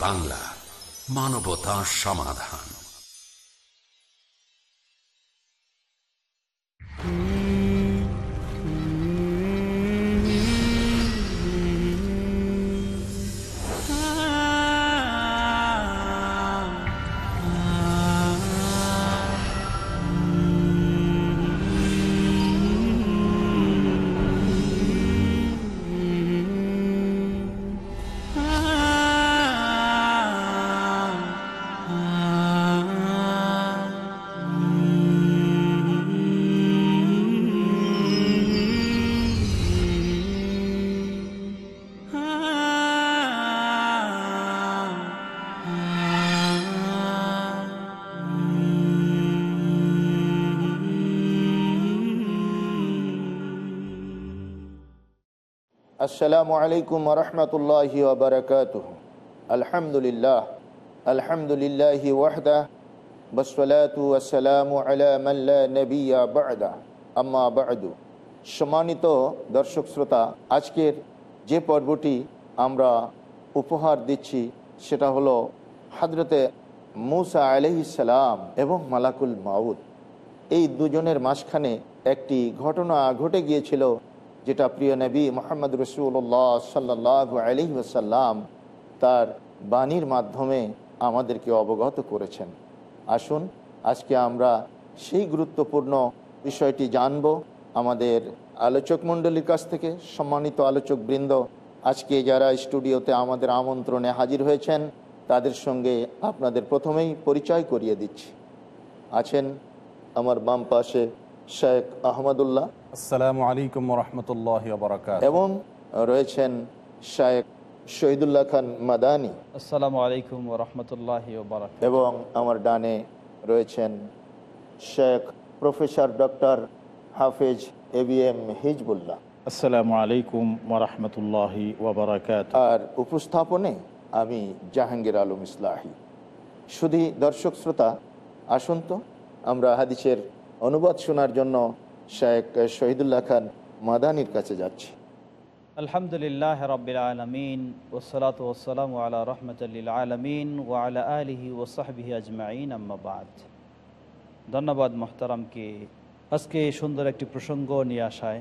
বাংলা মানবতা সমাধান। আসসালামু আলাইকুম রহমতুল্লাহি ওবরকাত আলহামদুলিল্লাহ, আলহামদুলিল্লাহি ওয়াহদা বসলাতু আসসালামু বাদা। আম্মা বাদু। সম্মানিত দর্শক শ্রোতা, আজকের যে পর্বটি আমরা উপহার দিচ্ছি, সেটা হলো হাজরতে মুসা আলহিসাল্লাম এবং মালাকুল মাউদ এই দুজনের মাঝখানে একটি ঘটনা ঘটে গিয়েছিল যেটা প্রিয় নবী মোহাম্মদ রসুল্লাহ সাল্লাহ আলি ওসাল্লাম তার বাণীর মাধ্যমে আমাদেরকে অবগত করেছেন। আসুন, আজকে আমরা সেই গুরুত্বপূর্ণ বিষয়টি জানব। আমাদের আলোচক মণ্ডলীর কাছ থেকে সম্মানিত আলোচক বৃন্দ আজকে যারা স্টুডিওতে আমাদের আমন্ত্রণে হাজির হয়েছেন, তাদের সঙ্গে আপনাদের প্রথমেই পরিচয় করিয়ে দিচ্ছি। আছেন আমার বাম পাশে শেখ আহমদুল্লাহ। আসসালামু আলাইকুম রহমতুল্লাহ বরকাত এবং রয়েছেন শায়েক শহীদুল্লাহ খান মাদানি। আসসালামু আলাইকুম রহমতুল্লাহ এবং আমার ডানে রয়েছেন শেখ প্রফেসর ডক্টর হাফেজ এ বি এম হিজবুল্লাহ। আসসালামু আলাইকুম ওরহমতুল্লাহি আর উপস্থাপনে আমি জাহাঙ্গীর আলম ইসলাহি। শুধু দর্শক শ্রোতা আসুন তো আমরা হাদিসের অনুবাদ শোনার জন্য শেখ শহীদুল্লাহ খান মাদানির কাছে যাচ্ছি। আলহামদুলিল্লাহ রবিল আলমিন ওসলাত ওসালাম আলা রহমতুল্লিল আলমিন ও আলা আলহি ওসাহবিহি আজমাইন আম্মাবাদ ধন্যবাদ মোহতারামকে। আজকে সুন্দর একটি প্রসঙ্গ নিয়ে আসায়।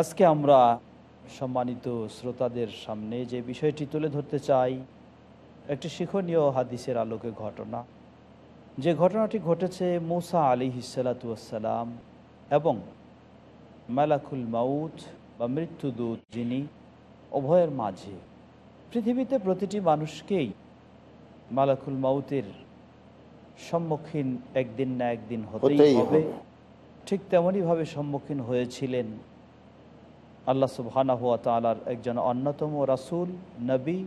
আজকে আমরা সম্মানিত শ্রোতাদের সামনে যে বিষয়টি তুলে ধরতে চাই, একটি শিক্ষণীয় হাদিসের আলোকে ঘটনা। যে ঘটনাটি ঘটেছে মুসা আলী হিসালাতাম এবং মালাকুল মাউত বা মৃত্যুদূত যিনি উভয়ের মাঝে। পৃথিবীতে প্রতিটি মানুষকেই মালাকুল মাউতের সম্মুখীন একদিন না একদিন হতেই হবে। ঠিক তেমনইভাবে সম্মুখীন হয়েছিলেন আল্লাহ সুবহানা হুয়া তালার একজন অন্যতম রাসূল নবী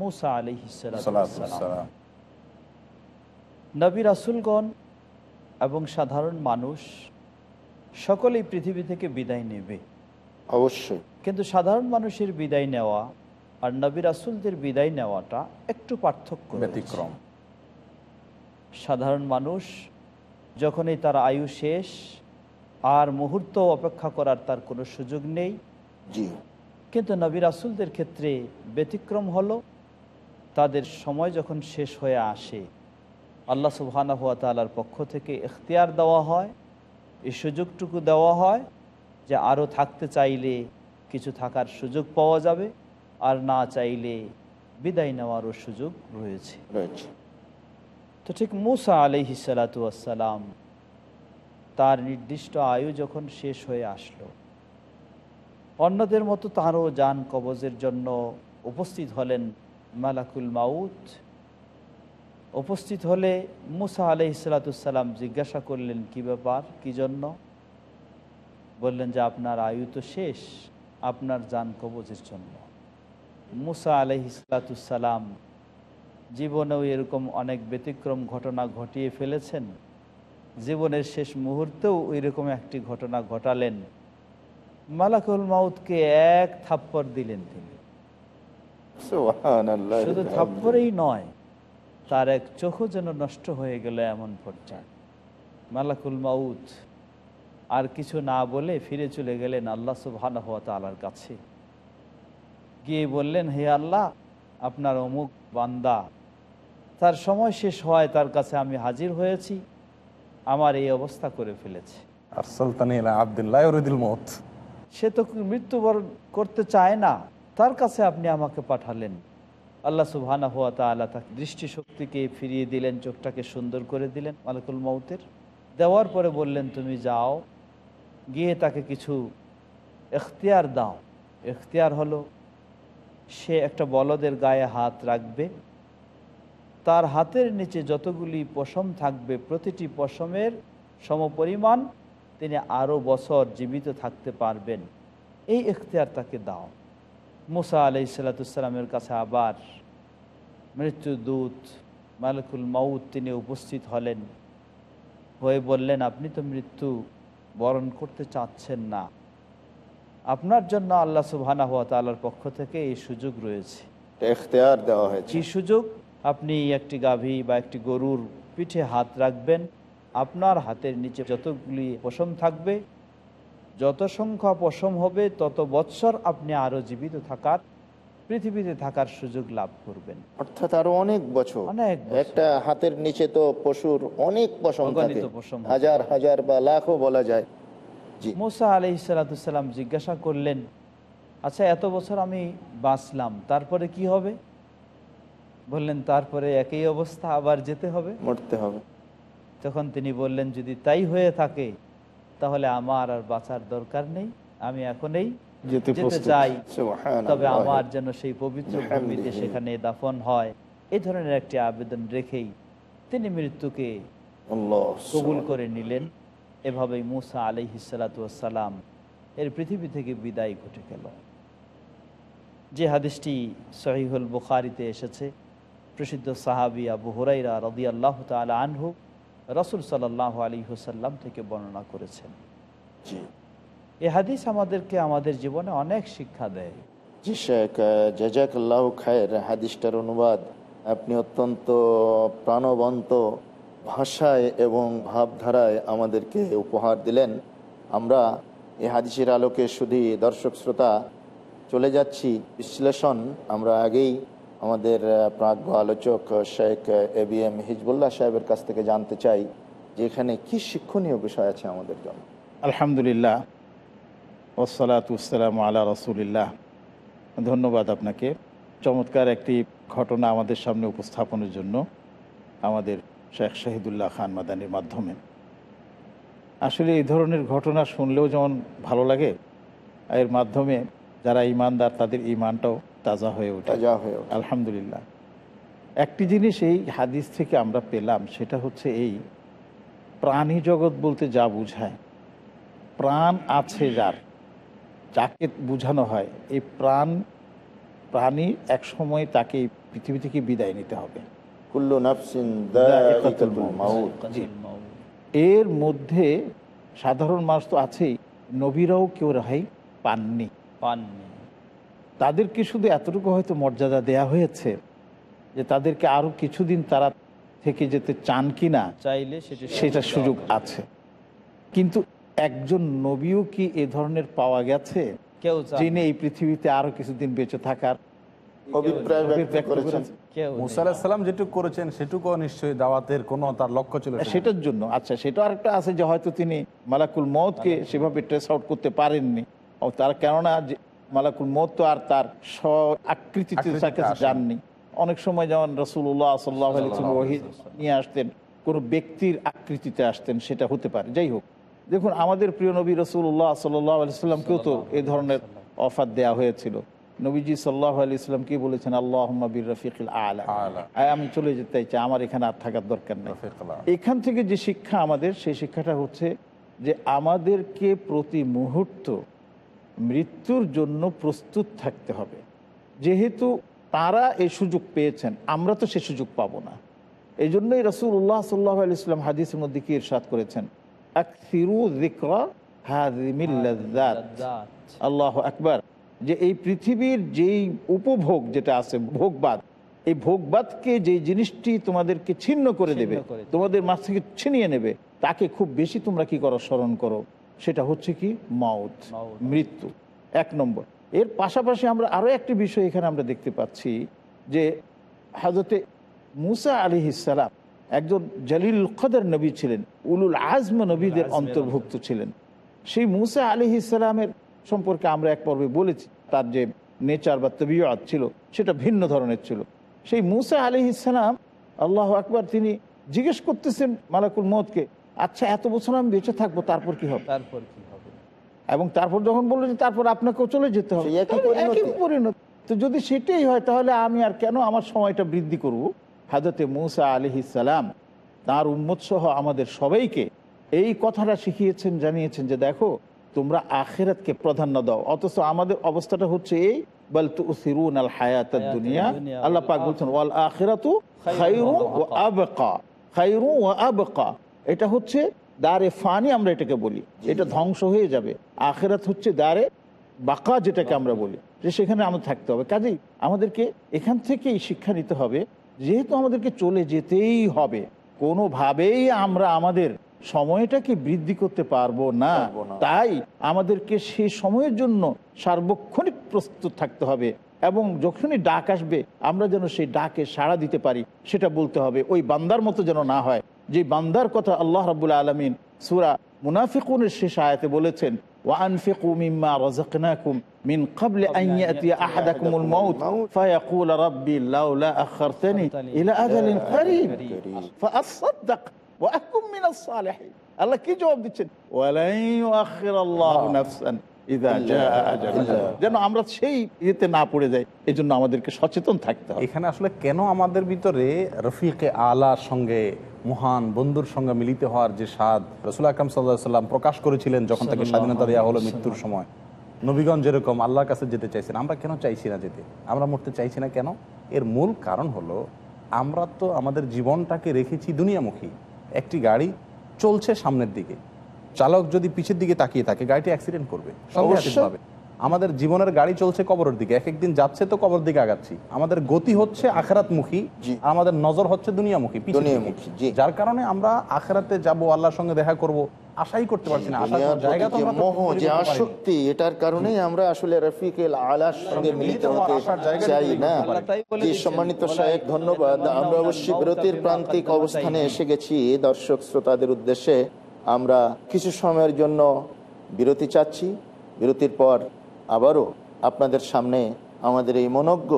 মুসা আলী হিসালাম সালাম। নবী রাসুলগণ এবং সাধারণ মানুষ সকলেই পৃথিবী থেকে বিদায় নেবে। অবশ্যই। কিন্তু সাধারণ মানুষের বিদায় নেওয়া আর নবী রাসুলদের বিদায় নেওয়াটা একটু পার্থক্য ব্যতিক্রম। সাধারণ মানুষ যখনই তার আয়ু শেষ আর মুহূর্ত অপেক্ষা করার তার কোনো সুযোগ নেই। জি। কিন্তু নবী রাসুলদের ক্ষেত্রে ব্যতিক্রম হলো তাদের সময় যখন শেষ হয়ে আসে আল্লাহ সুবহানা হুয়া তালার পক্ষ থেকে এখতিয়ার দেওয়া হয় এই সুযোগটুকু দেওয়া হয় যে আরও থাকতে চাইলে কিছু থাকার সুযোগ পাওয়া যাবে আর না চাইলে বিদায় নেওয়ারও সুযোগ রয়েছে। রয়েছে। তো ঠিক মুসা আলহি সালাতাম তার নির্দিষ্ট আয়ু যখন শেষ হয়ে আসলো অন্যদের মতো তারও যান কবজের জন্য উপস্থিত হলেন মালাকুল মাউত উপস্থিত হলে মুসা আলহ সালাতাম জিজ্ঞাসা করলেন কি ব্যাপার? কি জন্য? বললেন যে আপনার আয়ু তো শেষ আপনার যান কবজের জন্য। মুসা আলহ সালাতাম জীবনেও এরকম অনেক ব্যতিক্রম ঘটনা ঘটিয়ে ফেলেছেন। জীবনের শেষ মুহূর্তেও এরকম একটি ঘটনা ঘটালেন। মালাকুল মাউতকে এক থাপ্পড় দিলেন তিনি। শুধু থাপ্পরেই নয় তার এক চোখও যেন নষ্ট হয়ে গেল এমন পর্যায়ে। মালাকুল মাউত আর কিছু না বলে ফিরে চলে গেলেন আল্লাহ সুবহানাহু ওয়া তাআলার কাছে। গিয়ে বললেন হে আল্লাহ আপনার অমুক বান্দা তার সময় শেষ হওয়ায় তার কাছে আমি হাজির হয়েছি আমার এই অবস্থা করে ফেলেছে। আর সুলতানি আবদুল্লাহ রুদিল মত সে তো মৃত্যুবরণ করতে চায় না তার কাছে আপনি আমাকে পাঠালেন। আল্লাহ সুবহানা হুয়া তাআলা তাকে দৃষ্টিশক্তিকে ফিরিয়ে দিলেন, চোখটাকে সুন্দর করে দিলেন মালিকুল মৌতের দেওয়ার পরে বললেন, তুমি যাও, গিয়ে তাকে কিছু এখতিয়ার দাও। এখতিয়ার হলো, সে একটা বলদের গায়ে হাত রাখবে। তার হাতের নিচে যতগুলি পশম থাকবে, প্রতিটি পশমের সমপরিমাণ তিনি আরও বছর জীবিত থাকতে পারবেন। এই এখতিয়ার তাকে দাও। মুসা আলাই সাল্লাতুসাল্লামের কাছে আবার মৃত্যুদূত মালিকুল মাউদ তিনি উপস্থিত হলেন। হয়ে বললেন আপনি তো মৃত্যু বরণ করতে চাচ্ছেন না। আপনার জন্য আল্লাহ সুবহানা হাত তাল্লার পক্ষ থেকে এই সুযোগ রয়েছে। দেওয়া হয়েছে। সুযোগ? আপনি একটি গাভী বা একটি গরুর পিঠে হাত রাখবেন। আপনার হাতের নিচে যতগুলি পশম থাকবে যত সংখ্যা পশম হবে তত বৎসর আপনি আরও জীবিত থাকার পৃথিবীতে থাকার সুযোগ লাভ করবেন। অর্থাৎ আরও অনেক বছর। অনেক একটা হাতের নিচে তো পশুর অনেক পশম হাজার হাজার বা লাখও বলা যায়। মুসা আলি সালাতাম জিজ্ঞাসা করলেন আচ্ছা এত বছর আমি বাঁচলাম তারপরে কি হবে? বললেন তারপরে একই অবস্থা আবার যেতে হবে। মরতে হবে। তখন তিনি বললেন যদি তাই হয়ে থাকে তাহলে আমার আর বাঁচার দরকার নেই। আমি এখনই যেতে চাই। তবে আমার যেন সেই পবিত্র ভূমিতে সেখানে দাফন হয়। এই ধরনের একটি আবেদন রেখেই তিনি মৃত্যুকে কবুল করে নিলেন। এভাবেই মুসা আলহিসাল্লাম এর পৃথিবী থেকে বিদায় ঘটে গেল। যে হাদিসটি সহিহুল বুখারিতে এসেছে প্রসিদ্ধ সাহাবি আবু হুরাইরা রদি আল্লাহ তালা আনহু রসুল সাল্লাহ আলী হুসাল্লাম থেকে বর্ণনা করেছেন। জি। এ হাদিস আমাদেরকে আমাদের জীবনে অনেক শিক্ষা দেয়। জি শেখ জাজাক আল্লাহ খায়ের হাদিসটার অনুবাদ। আপনি অত্যন্ত প্রাণবন্ত ভাষায় এবং ভাবধারায় আমাদেরকে উপহার দিলেন। আমরা এই হাদিসের আলোকে শুধু দর্শক শ্রোতা চলে যাচ্ছি বিশ্লেষণ আমরা আগেই আমাদের প্রাজ্ঞ আলোচক Sheikh A B M Hizbullah সাহেবের কাছ থেকে জানতে চাই যে এখানে কি শিক্ষণীয় বিষয় আছে আমাদের জন্য। আলহামদুলিল্লাহ। ওসালাতাম আলা রসুলিল্লাহ। ধন্যবাদ আপনাকে। চমৎকার একটি ঘটনা আমাদের সামনে উপস্থাপনের জন্য আমাদের শেখ শাহিদুল্লাহ খান মাদানির মাধ্যমে। আসলে এই ধরনের ঘটনা শুনলেও যেমন ভালো লাগে, এর মাধ্যমে যারা ইমানদার তাদের ইমানটাও তাজা হয়ে ওঠে। তাজা হয়ে ওঠে। আলহামদুলিল্লাহ। একটি জিনিস এই হাদিস থেকে আমরা পেলাম সেটা হচ্ছে এই প্রাণী জগৎ বলতে যা বুঝায় প্রাণ আছে যার যাকে বোঝানো হয় এই প্রাণ প্রাণী এক সময় তাকে এই পৃথিবী থেকে বিদায় নিতে হবে। কুল্লু নাফসিন দায়িকাতুল এর মধ্যে সাধারণ মানুষ তো আছেই নবীরাও কেউ রেহাই পাননি। পাননি। তাদেরকে শুধু এতটুকু হয়তো মর্যাদা দেয়া হয়েছে যে তাদেরকে আরও কিছুদিন তারা থেকে যেতে চান কিনা চাইলে সেটা সেটা সুযোগ আছে। কিন্তু একজন নবীও কি এ ধরনের পাওয়া গেছে? কেউ যিনি এই পৃথিবীতে আরও কিছুদিন বেঁচে থাকার করেছেন। করেছেন। কেউ নেই। মুসা আলাহিসাল্লাম যেটুকু করেছেন সেটুকু নিশ্চয়ই দাওয়াতের কোনো তার লক্ষ্য ছিল সেটা। সেটার জন্য। আচ্ছা সেটা আরেকটা আছে যে হয়তো তিনি মালাকুল মৌতকে সেভাবে ট্রেস আউট করতে পারেননি। তার কেননা মালাকুল মৌত তো আর তার স্ব আকৃতিতে তার কাছে যাননি। অনেক সময় যেমন রসুল্লাহ সাল্লাহ নিয়ে আসতেন কোনো ব্যক্তির আকৃতিতে আসতেন সেটা হতে পারে। যাই হোক দেখুন আমাদের প্রিয় নবী রসুল্লাহ সাল্লাহ আলিয়াল্লামকেও তো এই ধরনের অফার দেওয়া হয়েছিল। নবীজি সাল্লাহ আলি ইসলাম কি বলেছেন? আল্লাহ বির রফিকুল আলা। আমি চলে যেতে চাই আমার এখানে আর থাকার দরকার নেই। এখান থেকে যে শিক্ষা আমাদের সেই শিক্ষাটা হচ্ছে যে আমাদেরকে প্রতি মুহূর্ত মৃত্যুর জন্য প্রস্তুত থাকতে হবে। যেহেতু তারা এই সুযোগ পেয়েছেন আমরা তো সে সুযোগ পাবো না। এই জন্যই রসুল উল্লাহ সাল্লাহ আলি ইসলাম হাদিসের মধ্যে কি ইরশাদ করেছেন। আল্লাহ আকবার। যে এই পৃথিবীর যেই উপভোগ যেটা আছে ভোগবাদ এই ভোগবাদকে যে জিনিসটি তোমাদেরকে ছিন্ন করে দেবে। তোমাদের মাছ থেকে ছিনিয়ে নেবে তাকে খুব বেশি তোমরা কি করো? স্মরণ করো। সেটা হচ্ছে কি? মাউত। মৃত্যু। এক নম্বর। এর পাশাপাশি আমরা আরও একটি বিষয় এখানে আমরা দেখতে পাচ্ছি যে হাজরতে মুসা আলি ইসালাম একজন জালিল কদর নবী ছিলেন উলুল আজম নবীদের অন্তর্ভুক্ত ছিলেন। সেই মুসা আলি ইসালামের সম্পর্কে আমরা এক পর্বে বলেছি তার যে নেচার বা তবিয়ত ছিল সেটা ভিন্ন ধরনের ছিল। সেই মুসা আলি ইসালাম আল্লাহ আকবার তিনি জিজ্ঞেস করতেছেন মালাকুল মতকে আচ্ছা এত বছর আমি বেঁচে থাকব তারপর কি হবে? তারপর কি হবে? এবং তারপর যখন বলল যে তারপর আপনাকেও চলে যেতে হবে একই পরিণতি। তো যদি সেটাই হয় তাহলে আমি আর কেন আমার সময়টা বৃদ্ধি করব? হাজরতে মুসা আলি সালাম তার উম্মত সহ আমাদের সবাইকে এই কথাটা শিখিয়েছেন জানিয়েছেন যে দেখো তোমরা আখেরাতকে প্রাধান্য দাও। অথচ আমাদের অবস্থাটা হচ্ছে এই আল হায়াত দুনিয়া আল্লাহ পাক বলছেন ওয়াল আখিরাতু আবকা। খায়রু ওয়া আবকা। এটা হচ্ছে দারে ফানি আমরা এটাকে বলি এটা ধ্বংস হয়ে যাবে। আখেরাত হচ্ছে দারে বাঁকা যেটাকে আমরা বলি যে সেখানে আমাদের থাকতে হবে। কাজেই আমাদেরকে এখান থেকেই শিক্ষা নিতে হবে যেহেতু আমাদেরকে চলে যেতেই হবে কোনোভাবেই আমরা আমাদের সময়টাকে বৃদ্ধি করতে পারব না। তাই আমাদেরকে সেই সময়ের জন্য সার্বক্ষণিক প্রস্তুত থাকতে হবে এবং যখনই ডাক আসবে আমরা যেন সেই ডাকে সাড়া দিতে পারি সেটা বলতে হবে ওই বান্দার মতো যেন না হয়। যে বান্দার কথা আল্লাহ রাবুল আলমিন সুরা মুনাফিকুনের শেষ আয়াতে বলেছেন وأنفقوا مما رزقناكم من قبل أن يأتي أحدكم الموت فيقول ربي لولا أخرتني إلى أجل قريب فأصدق وأكن من الصالحين আল্লাহ কি জবাব দিচ্ছেন ওয়ালাই ইউআখির আল্লাহু নাফসান ইযা জাআ আজালুহা যেন আমরা সেই ইয়েতে না পড়ে যাই এজন্য আমাদেরকে সচেতন থাকতে হবে। এখানে আসলে কেন আমাদের ভিতরে রফিকে আলার সঙ্গে মহান বন্ধুর সঙ্গে মিলিত হওয়ার যে স্বাদ রসুল আকরম সাল্লাহ সাল্লাম প্রকাশ করেছিলেন যখন তাকে স্বাধীনতা দেওয়া হলো মৃত্যুর সময়। নবীগঞ্জ যেরকম আল্লাহর কাছে যেতে চাইছেন আমরা কেন চাইছি না যেতে? আমরা মরতে চাইছি না কেন? এর মূল কারণ হলো আমরা তো আমাদের জীবনটাকে রেখেছি দুনিয়ামুখী। একটি গাড়ি চলছে সামনের দিকে। চালক যদি পিছের দিকে তাকিয়ে থাকে গাড়িটি অ্যাক্সিডেন্ট করবে। আমাদের জীবনের গাড়ি চলছে কবরের দিকে এক একদিন যাচ্ছে তো কবর দিকে আগাচ্ছি। আমাদের গতি হচ্ছে আখেরাতমুখী জি। আমাদের নজর হচ্ছে দুনিয়ামুখী। দুনিয়ামুখী। যার কারণে আমরা আখেরাতে যাব আল্লাহর সঙ্গে দেখা করব আশাই করতে পারছি না। জায়গা প্রতি তো আমরা মোহ যে আসক্তি এটার কারণেই আমরা আসলে রফিকেল আলার সঙ্গে মিলিত হতে চাই না। সম্মানিত শায়েক ধন্যবাদ। আমরা অবশ্যই বিরতির প্রান্তিক অবস্থানে এসে গেছি। দর্শক শ্রোতাদের উদ্দেশ্যে আমরা কিছু সময়ের জন্য বিরতি চাচ্ছি। বিরতির পর আবারও আপনাদের সামনে আমাদের এই মনজ্ঞ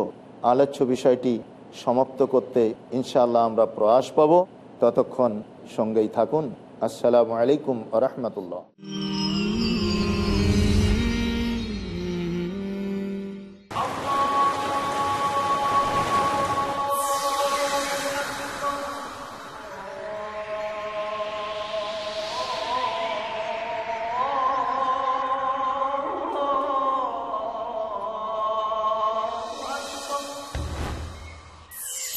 আলোচ্য বিষয়টি সমাপ্ত করতে ইনশাআল্লাহ আমরা প্রয়াস পাব। ততক্ষণ সঙ্গেই থাকুন। আসসালামু আলাইকুম রহমতুল্লাহ।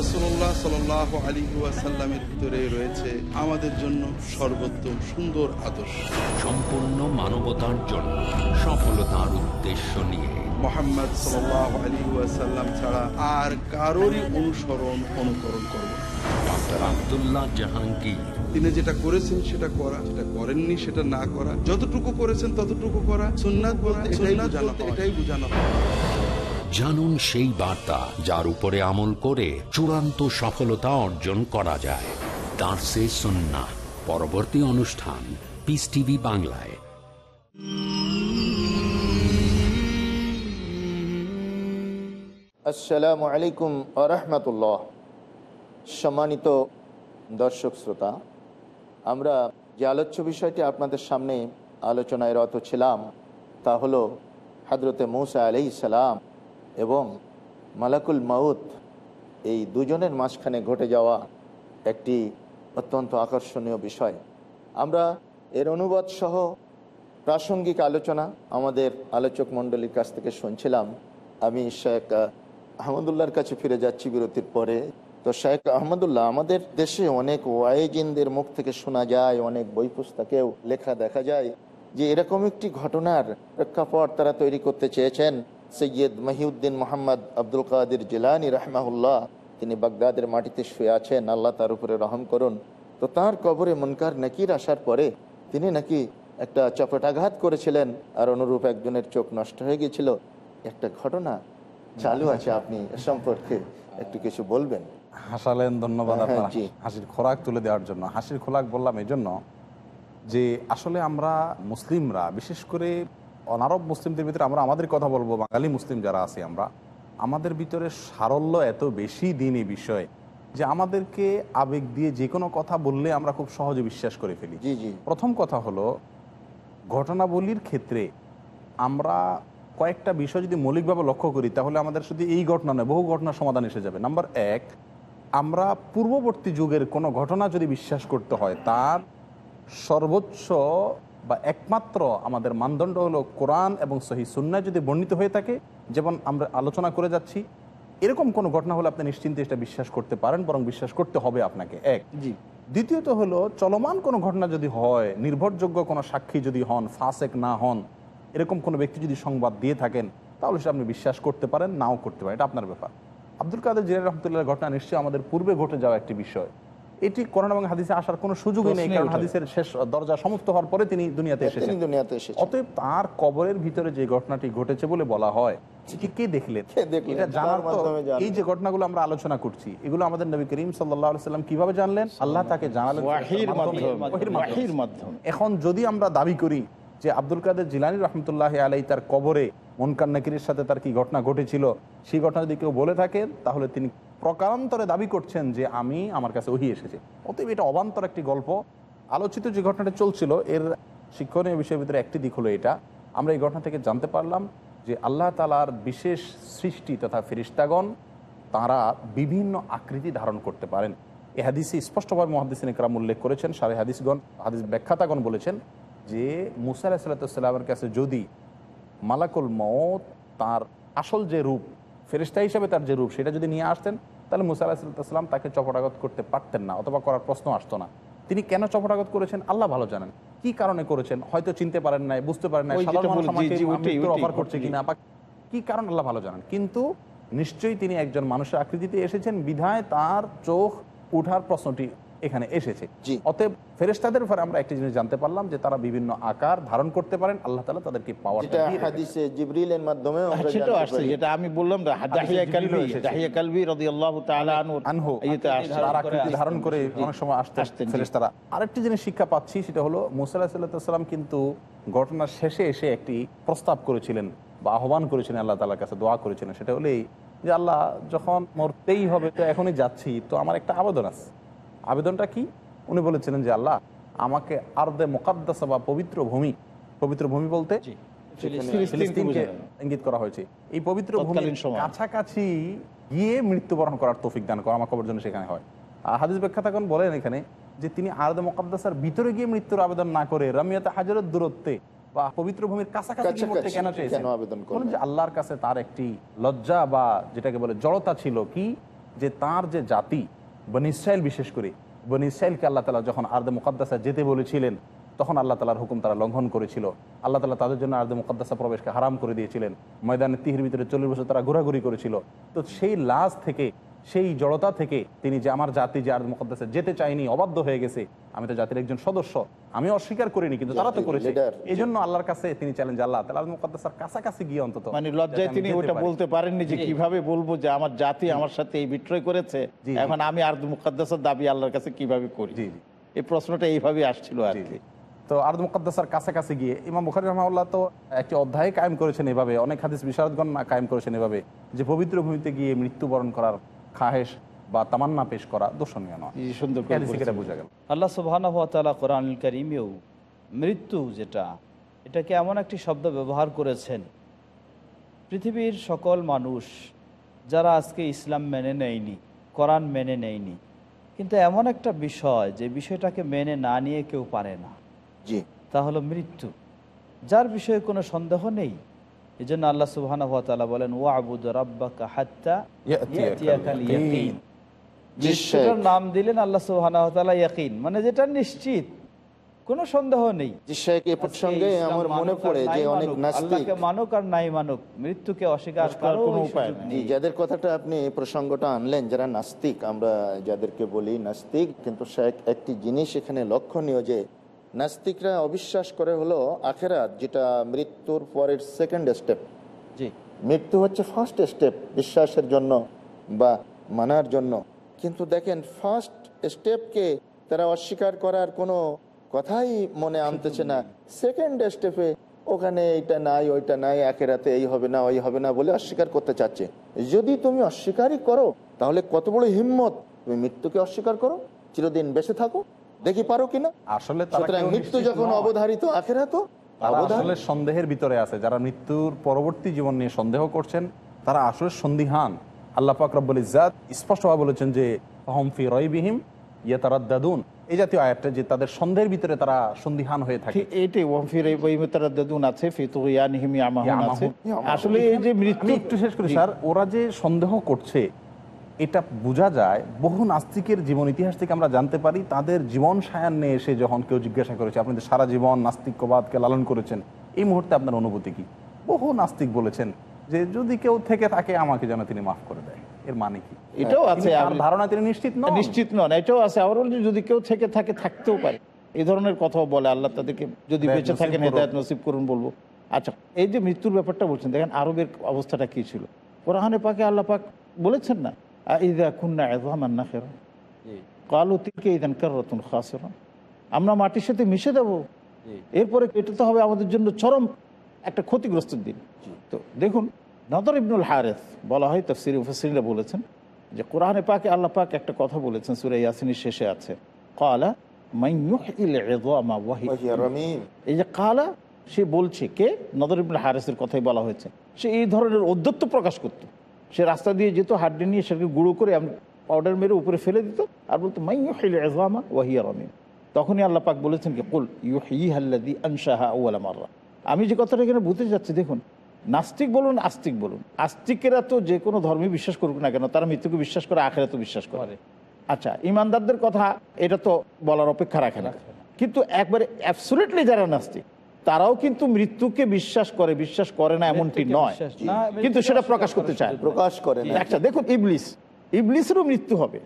রসুল্লাহ সাল আলী ওয়াসাল্লামের ভিতরে রয়েছে আমাদের জন্য সর্বোত্তম সুন্দর আদর্শ সম্পূর্ণ মানবতার জন্য সফলতার উদ্দেশ্য নিয়ে মোহাম্মদ সাল আলী ওয়াসাল্লাম ছাড়া আর কারোরই অনুসরণ অনুকরণ করব না। আব্দুল্লাহ জাহাঙ্গীর তিনি যেটা করেছেন সেটা করা যেটা করেননি সেটা না করা যতটুকু করেছেন ততটুকু করা সুন্নাত বলতে এটাই বোঝানো হয়। জানুন সেই বার্তা যার উপরে আমল করে চূড়ান্ত সফলতা অর্জন করা যায়। তার সে সন্না, পরবর্তী অনুষ্ঠান পিস টিভি বাংলায়। আসসালামু আলাইকুম আরহামতুল্লাহ সম্মানিত দর্শক শ্রোতা, আমরা যে আলোচ্য বিষয়টি আপনাদের সামনে আলোচনায় রত ছিলাম তা হলো হাজরতে মৌসা আলাই সালাম এবং মালাকুল মাউত এই দুজনের মাঝখানে ঘটে যাওয়া একটি অত্যন্ত আকর্ষণীয় বিষয়। আমরা এর অনুবাদ সহ প্রাসঙ্গিক আলোচনা আমাদের আলোচক মণ্ডলীর কাছ থেকে শুনছিলাম। আমি শেখ আহমদুল্লাহর কাছে ফিরে যাচ্ছি বিরতির পরে। তো শেখ আহমদুল্লাহ, আমাদের দেশে অনেক ওয়াইজিনদের মুখ থেকে শোনা যায়, অনেক বই পুস্তকেও লেখা দেখা যায় যে এরকম একটি ঘটনার প্রেক্ষাপট তারা তৈরি করতে চেয়েছেন। সৈয়দ মহিউদ্দিন মোহাম্মদ আব্দুল কাদের জিলানি রহমাহুল্লাহ তিনি বাগদাদের মাটিতে শুয়ে আছেন। আল্লাহ তার উপরে রহম করুন। তো তার কবরে মুনকার নাকির আসার পরে তিনি নাকি একটা চপটাঘাত করেছিলেন আর অনুরূপ একজনের চোখ নষ্ট হয়ে গিয়েছিল। একটা ঘটনা চালু আছে আপনি এ সম্পর্কে একটু কিছু বলবেন। হাসালেন ধন্যবাদ হ্যাঁ, আপনার হাসির খোরাক তুলে দেওয়ার জন্য। হাসির খোরাক বললাম এই জন্য যে আসলে আমরা মুসলিমরা বিশেষ করে অনারব মুসলিমদের ভিতরে আমরা আমাদের কথা বলব বাঙালি মুসলিম যারা আছি আমরা আমাদের ভিতরে সারল্য এত বেশি দিন এই বিষয়ে যে আমাদেরকে আবেগ দিয়ে যে কোনো কথা বললে আমরা খুব সহজে বিশ্বাস করে ফেলি। জি জি। প্রথম কথা হলো ঘটনাবলীর ক্ষেত্রে আমরা কয়েকটা বিষয় যদি মৌলিকভাবে লক্ষ্য করি তাহলে আমাদের শুধু এই ঘটনা নয় বহু ঘটনার সমাধান এসে যাবে। নাম্বার এক আমরা পূর্ববর্তী যুগের কোনো ঘটনা যদি বিশ্বাস করতে হয় তার সর্বোচ্চ বা একমাত্র আমাদের মানদণ্ড হলো কোরআন এবং সহি সুন্নায় যদি বর্ণিত হয়ে থাকে যেমন আমরা আলোচনা করে যাচ্ছি এরকম কোনো ঘটনা হলে আপনি নিশ্চিন্তে এটা বিশ্বাস করতে পারেন বরং বিশ্বাস করতে হবে আপনাকে। এক। জি। দ্বিতীয়ত হলো চলমান কোনো ঘটনা যদি হয় নির্ভরযোগ্য কোনো সাক্ষী যদি হন ফাসেক না হন এরকম কোনো ব্যক্তি যদি সংবাদ দিয়ে থাকেন তাহলে সেটা আপনি বিশ্বাস করতে পারেন নাও করতে পারেন এটা আপনার ব্যাপার। আব্দুল কাদের জিয়া রহমতুল্লাহ ঘটনা নিশ্চয়ই আমাদের পূর্বে ঘটে যাওয়া একটি বিষয়। এটি করোনা এবং হাদিসে আসার কোনো সুযোগই নেই কারণ হাদিসের শেষ দরজা সমাপ্ত হওয়ার পরে তিনি দুনিয়াতে তিনি এসেছেন। দুনিয়াতে এসেছেন। অতএব তার কবরের ভিতরে যে ঘটনাটি ঘটেছে বলে বলা হয় সেটি কে দেখলেন? এটা জানার তো এই যে ঘটনাগুলো আমরা আলোচনা করছি এগুলো আমাদের নবী করিম সাল্লাহ সাল্লাম কীভাবে জানলেন? আল্লাহ তাকে জানালেন ওয়াহির মাধ্যমে। ওয়াহির মাধ্যমে। ওয়াহির মাধ্যমে। এখন যদি আমরা দাবি করি যে আব্দুল কাদের জিলানি রহমতুল্লাহ আলাই তার কবরে সাথে তার কি ঘটনা ঘটেছিল সেই ঘটনা যদি কেউ বলে থাকেন তাহলে তিনি প্রকারান্তরে দাবি করছেন যে আমি আমার কাছে ওহি এসেছে। অতএব এটা অবান্তর একটি গল্প। আলোচিত যে ঘটনাটা চলছিল, এর শিক্ষণীয় বিষয়ের ভিতরে একটি দিক হলো এটা। আমরা এই ঘটনা থেকে জানতে পারলাম যে আল্লাহ তালার বিশেষ সৃষ্টি তথা ফেরিস্তাগণ তারা বিভিন্ন আকৃতি ধারণ করতে পারেন। এ হাদিসে স্পষ্টভাবে মহাদিসিন একরাম উল্লেখ করেছেন, সারে হাদিসগণ, হাদিস ব্যাখ্যাতাগণ বলেছেন যে মুসা আলাহিসাল্লামের কাছে যদি মালাকুল মত তার আসল যে রূপ ফেরিস্তা হিসেবে তার যে রূপ সেটা যদি নিয়ে আসতেন তাহলে মুসা আলাহিসাল্লাম তাকে চপটাগত করতে পারতেন না অথবা করার প্রশ্ন আসতো না। তিনি কেন চপটাগত করেছেন? আল্লাহ ভালো জানেন। কি কারণে করেছেন? হয়তো চিনতে পারেন নাই বুঝতে পারেন নাই অফার করছে কিনা বা কি কারণ আল্লাহ ভালো জানেন? কিন্তু নিশ্চয়ই তিনি একজন মানুষের আকৃতিতে এসেছেন বিধায় তার চোখ উঠার প্রশ্নটি এখানে এসেছে। অতএব ফেরেস্তাদের উপরে আমরা একটি জিনিস জানতে পারলাম যে তারা বিভিন্ন আকার ধারণ করতে পারেন আল্লাহ তালা তাদেরকে পাওয়ার হাদিসে জিবরিলের মাধ্যমে আসছে যেটা আমি বললাম না, দাহিয়া কালবি দাহিয়া কালবি রাদিয়াল্লাহু তাআলা আনহু আনহু আসছে। তার আকৃতি ধারণ করে অনেক সময় আসতেন আসতেন। ফেরেশতারা। আরেকটি জিনিস শিক্ষা পাচ্ছি সেটা হলো মুসা সাল্লাম কিন্তু ঘটনার শেষে এসে একটি প্রস্তাব করেছিলেন বা আহ্বান করেছিলেন আল্লাহ তালার কাছে দোয়া করেছিলেন। সেটা হলো এই যে আল্লাহ যখন মরতেই হবে তো এখনই যাচ্ছি তো আমার একটা আবেদন আছে। আবেদনটা কি? উনি বলেছিলেন যে আল্লাহ আমাকে আর্দে মোকাদ্দাসা বা পবিত্র ভূমি পবিত্র ভূমি বলতে। ইঙ্গিত করা হয়েছে। এই পবিত্র ভূমির কাছাকাছি গিয়ে মৃত্যুবরণ করার তৌফিক দান করা আমার কবর জন্য সেখানে হয়। হাদিস ব্যাখ্যাতাগণ বলেন এখানে যে তিনি আরদে মোকাদ্দাসার ভিতরে গিয়ে মৃত্যুর আবেদন না করে রামিয়াতে হাজারের দূরত্বে বা পবিত্র ভূমির কাছাকাছি গিয়ে কেন চেয়েছেন? আবেদন করলেন? বলেন যে আল্লাহর কাছে তার একটি লজ্জা বা যেটাকে বলে জড়তা ছিল কি? যে তার যে জাতি বন ইসরায়েল বিশেষ করে বনিসাইলকে ইসরায়েলকে আল্লাহ তালা যখন আর্দে মুকাদ্দাসা যেতে বলেছিলেন, তখন আল্লাহ তালার হুকুম তারা লঙ্ঘন করেছিল। আল্লাহ তালা তাদের জন্য আর্দে মুকাদ্দাসা প্রবেশকে হারাম করে দিয়েছিলেন। ময়দানের তিহির ভিতরে চল্লিশ বছর তারা ঘোরাঘুরি করেছিল। তো সেই লাশ থেকে সেই জড়তা থেকে তিনি যে আমার জাতি যে আর মুকদ্দাসে যেতে চায়নি অবাধ্য হয়ে গেছে। আমি তো জাতির একজন সদস্য। আমি অস্বীকার করিনি কিন্তু তারা তো করেছে। এই জন্য আল্লাহর কাছে তিনি চ্যালেঞ্জ আল্লাহ। তালা মুকদ্দাসার কাছাকাছি গিয়ে অন্তত মানে লজ্জায় তিনি ওটা বলতে পারেননি যে কীভাবে বলব যে আমার জাতি আমার সাথে এই বিক্রয় করেছে। এখন আমি আর মুকাদ্দাসের দাবি আল্লাহর কাছে কীভাবে করি। এই প্রশ্নটা এইভাবে আসছিল আর কি। তো আর্দ মুকদ্দাসার কাছাকাছি গিয়ে ইমাম বুখারি রহমাউল্লাহ তো একটি অধ্যায় কায়েম করেছেন এভাবে অনেক হাদিস বিশারদগণ কায়েম করেছেন এভাবে যে পবিত্র ভূমিতে গিয়ে মৃত্যুবরণ করার খাহেশ বা তামান্না পেশ করা দোষণীয় নয়। জি, সুন্দর করে এই হাদিস থেকে বোঝা গেল। আল্লাহ সুবহানাহু ওয়া কোরআনুল কারীমেও মৃত্যু যেটা এটাকে এমন একটি শব্দ ব্যবহার করেছেন। পৃথিবীর সকল মানুষ যারা আজকে ইসলাম মেনে নেয়নি কোরআন মেনে নেয়নি কিন্তু এমন একটা বিষয় যে বিষয়টাকে মেনে না নিয়ে কেউ পারে না। জি। তা হলো মৃত্যু। যার বিষয়ে কোনো সন্দেহ নেই? এই জন্য আল্লাহ তাআলা বলেন রাব্বাকা হাত্তা জি মৃত্যুটার নাম দিলেন আল্লাহ ইয়াকিন। মানে যেটা নিশ্চিত কোনো সন্দেহ নেই। জি শেখ এ প্রসঙ্গে আমার মনে পড়ে যে অনেক নাস্তিক মানুক আর নাই মানুক মৃত্যুকে অস্বীকার অস্বীকার করার কোনো কোনো উপায় উপায় নেই। যাদের কথাটা আপনি প্রসঙ্গটা আনলেন যারা নাস্তিক আমরা যাদেরকে বলি নাস্তিক কিন্তু শেখ একটি জিনিস এখানে লক্ষণীয় যে নাস্তিকরা অবিশ্বাস করে হলো আখেরাত যেটা মৃত্যুর পরের সেকেন্ড স্টেপ জি। মৃত্যু হচ্ছে ফার্স্ট স্টেপ বিশ্বাসের জন্য বা মানার জন্য। কিন্তু দেখেন ফার্স্ট স্টেপকে তারা অস্বীকার করার কোনো কথাই মনে আনতেছে না। সেকেন্ড স্টেপে ওখানে এইটা নাই ওইটা নাই একের রাতে এই হবে না ওই হবে না বলে অস্বীকার করতে চাচ্ছে। যদি তুমি অস্বীকারই করো তাহলে কত বড় হিম্মত? তুমি মৃত্যুকে অস্বীকার করো চিরদিন বেঁচে থাকো। দেখি পারো কিনা? আসলে মৃত্যু যখন অবধারিত আখেরা তো আসলে সন্দেহের ভিতরে আছে। যারা মৃত্যুর পরবর্তী জীবন নিয়ে সন্দেহ করছেন তারা আসলে সন্দিহান। আল্লাহ পাক রব্বুল ইজাদ স্পষ্টভাবে বলেছেন যে হমফি রয়বিহিম ইয়ে তারা দাদুন এই জাতীয় আয়াতটা যে তাদের সন্দেহের ভিতরে তারা সন্দিহান হয়ে থাকে। ঠিক এইটাই ওয়াফির এই বইমে তারা দেদুন আছে ফিতুয়ানিহিম ইয়ামাহুন আছে। আসলে এই যে মৃত্যু একটু শেষ করি স্যার ওরা যে সন্দেহ করছে এটা বোঝা যায় বহু নাস্তিকের জীবন ইতিহাস থেকে আমরা জানতে পারি তাদের জীবন সায়ান্নে এসে যখন কেউ জিজ্ঞাসা করেছে আপনি তো সারা জীবন নাস্তিক্যবাদকে লালন করেছেন এই মুহূর্তে আপনার অনুভূতি কি? বহু নাস্তিক বলেছেন যে যদি কেউ থেকে থাকে আমাকে যেন তিনি মাফ করে দেয় এর মানে কি? এটাও আছে ধারণা তিনি নিশ্চিত নন। নিশ্চিত নন এটাও আছে। আবার বলছে যদি কেউ থেকে থাকে থাকতেও পারে এই ধরনের কথাও বলে আল্লাহ তাদেরকে যদি বেঁচে থাকেন। হেদায়ত নসিব করুন বলব। আচ্ছা এই যে মৃত্যুর ব্যাপারটা বলছেন দেখেন আরবের অবস্থাটা কি ছিল? কোরআনে পাকে আল্লাহ পাক বলেছেন না? ইদা কুন্না এজামান না খেরা কালো তিলকে ইদান কারতুন খাসেরা আমরা মাটির সাথে মিশে দেব। এরপরে এটা তো হবে আমাদের জন্য চরম একটা ক্ষতিগ্রস্ত দিন। তো দেখুন নদর ইবনুল হারেস বলা হয় তফসির মুফাসসিরিনরা বলেছেন যে কোরআনে পাকে আল্লাহ পাক একটা কথা বলেছেন সূরা ইয়াসিনের শেষে আছে। কালা। এই যে সে বলছে কে? নদর ইবনুল হারেসের কথাই বলা হয়েছে। সে এই ধরনের অধ্যত্ব প্রকাশ করত। সে রাস্তা দিয়ে যেত হাড্ডি নিয়ে সেটাকে গুঁড়ো করে পাউডার মেরে উপরে ফেলে দিত। আর বলতো মাইয়ুহিল ইযামা ওয়া হিয়া রামীম। তখনই আল্লাহ পাক বলেছেন কি কুল ইউ ইউহিহাল্লাযী আনশাহা আউয়ালা মাররা। আমি যে কথাটা এখানে বুঝতে যাচ্ছি দেখুন নাস্তিক বলুন আস্তিক বলুন। আস্তিকেরা তো যে কোনো ধর্মে বিশ্বাস করুক না কেন তারা মৃত্যুকে বিশ্বাস করে আখেরা তো বিশ্বাস করে। আচ্ছা ইমানদারদের কথা এটা তো বলার অপেক্ষা রাখে না। কিন্তু একবারে অ্যাবসুলেটলি যারা নাস্তিক তারাও কিন্তু মৃত্যুকে বিশ্বাস করে বিশ্বাস করে না এমনটি নয়। কিন্তু সেটা প্রকাশ করতে করে চায়। প্রকাশ করে আচ্ছা দেখুন ইবলিস। ইবলিসেরও মৃত্যু হবে।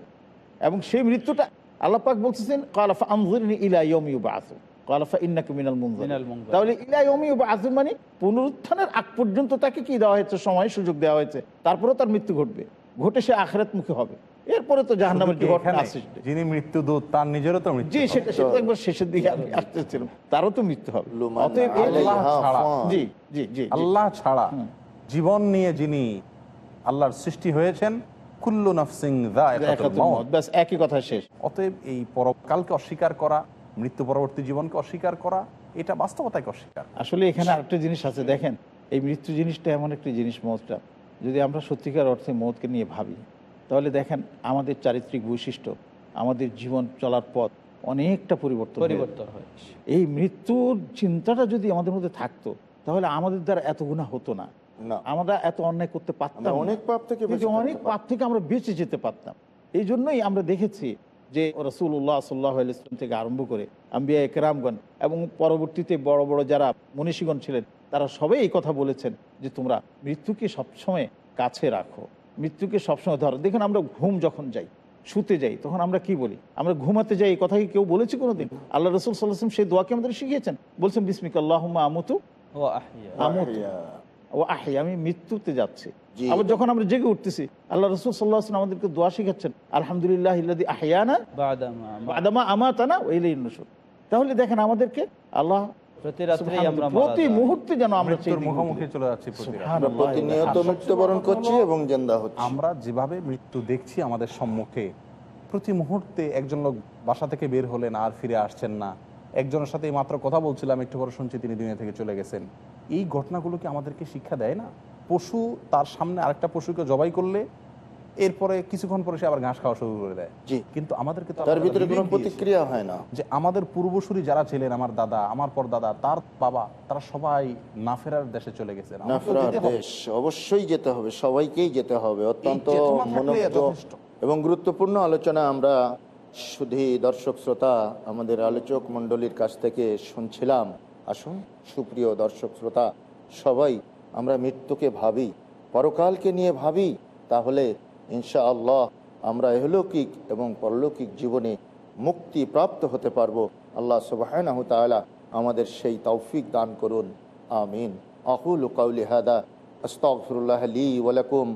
এবং সেই মৃত্যুটা আল্লাহ পাক বলতেছেন কালাফা আমজিরনি ইলা ইয়াউমি ইউবআসু কালাফা ইন্নাকা মিনাল মুনজির মিনাল মুনজির। তাহলে ইলা ইয়াউমি ইউবআসু মানে পুনরুত্থানের আগ পর্যন্ত তাকে কি দেওয়া হয়েছে? সময় সুযোগ দেওয়া হয়েছে। তারপরে তার মৃত্যু ঘটবে। ঘটে সে আখিরাত মুখী হবে। এরপরে তো জাহান্নামের ঘটনা এখানে? যিনি মৃত্যু দূত তার নিজেরও তো মৃত্যু জি সেটা সেটা একবার শেষের দিকে আমি আসতেছিলাম। তারও তো মৃত্যু হবে। অতএব। জি জি জি। আল্লাহ ছাড়া জীবন নিয়ে যিনি আল্লাহর সৃষ্টি হয়েছেন কুল্লু নাফসিং। ব্যাস একই কথা শেষ। অতএব এই পরকালকে অস্বীকার করা মৃত্যু পরবর্তী জীবনকে অস্বীকার করা এটা বাস্তবতাকে অস্বীকার আসলে এখানে আরেকটা জিনিস আছে দেখেন এই মৃত্যু জিনিসটা এমন একটি জিনিস মতটা। যদি আমরা সত্যিকার অর্থে মতকে নিয়ে ভাবি তাহলে দেখেন আমাদের চারিত্রিক বৈশিষ্ট্য আমাদের জীবন চলার পথ অনেকটা পরিবর্তন পরিবর্তন হয় এই মৃত্যুর চিন্তাটা যদি আমাদের মধ্যে থাকতো তাহলে আমাদের দ্বারা এত গুণা হতো না। আমরা এত অন্যায় করতে পারতাম অনেক পাপ থেকে অনেক। পাপ থেকে আমরা বেঁচে যেতে পারতাম। এই জন্যই আমরা দেখেছি যে রসুল্লাহ সাল্লাহ ইসলাম থেকে আরম্ভ করে আম্বিয়া একরামগণ এবং পরবর্তীতে বড় বড় যারা মনীষীগণ ছিলেন তারা সবাই এই কথা বলেছেন যে তোমরা মৃত্যুকে সবসময় কাছে রাখো। মৃত্যুকে সবসময় ধরা। দেখুন আমরা ঘুম যখন যাই শুতে যাই তখন আমরা কি বলি? আমরা ঘুমাতে যাই এই কথা কি কেউ বলেছি কোনোদিন? আল্লাহ রসুল সাল্লাম সেই দোয়াকে আমাদের শিখিয়েছেন। বলছেন বিসমিক আল্লাহ আমতু ও আহিয়া আমতু। ও আহি আমি মৃত্যুতে যাচ্ছি। আবার যখন আমরা জেগে উঠতেছি আল্লাহ রসুল সাল্লাহ আসলাম আমাদেরকে দোয়া শিখাচ্ছেন আলহামদুলিল্লাহ ইল্লাদি আহিয়ানা বাদামা আমাতানা ওইলাই নসুর তাহলে দেখেন আমাদেরকে আল্লাহ প্রতি আমরা মারা প্রতি যাই। মুহূর্তে যেন আমরা সেই মৃত্যুর দিনগুলো- মুখোমুখি চলে যাচ্ছি প্রতিদিন আমরা সুবহানাল্লাহ। প্রতিনিয়ত মৃত্যুবরণ করছি এবং জেন্দা হচ্ছি। আমরা যেভাবে মৃত্যু দেখছি আমাদের সম্মুখে প্রতি মুহূর্তে একজন লোক বাসা থেকে বের হলেন আর ফিরে আসছেন না। একজনের সাথে এই মাত্র কথা বলছিলাম একটু পরে শুনছি তিনি দুনিয়া থেকে চলে গেছেন। এই ঘটনাগুলো কি আমাদেরকে শিক্ষা দেয় না? পশু তার সামনে আরেকটা পশুকে জবাই করলে এরপরে কিছুক্ষণ পরে সে আবার ঘাস খাওয়া শুরু করে দেয়। জি। কিন্তু আমাদেরকে তো তার ভিতরে কোনো প্রতিক্রিয়া হয় না। যে আমাদের পূর্বসূরি যারা ছিলেন আমার দাদা আমার পর দাদা তার বাবা তারা সবাই নাফেরার দেশে চলে গেছেন। নাফরার। দেশ অবশ্যই যেতে হবে সবাইকেই যেতে হবে। অত্যন্ত এবং গুরুত্বপূর্ণ আলোচনা আমরা শুধু দর্শক শ্রোতা আমাদের আলোচক মণ্ডলীর কাছ থেকে শুনছিলাম। আসুন সুপ্রিয় দর্শক শ্রোতা সবাই আমরা মৃত্যুকে ভাবি পরকালকে নিয়ে ভাবি তাহলে ইনশা আল্লাহ আমরা এহলৌকিক এবং পরলৌকিক জীবনে মুক্তি প্রাপ্ত হতে পারব। আল্লাহ সুবাহ আমাদের সেই তৌফিক দান করুন। আমিন। আকুল কাউলি হাদা। লি ওয়ালাকুম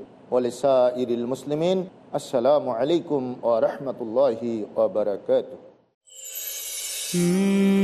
মুসলিমিন। আসসালামু আলাইকুম ওয়া রাহমাতুল্লাহি ওয়া বারাকাতুহু।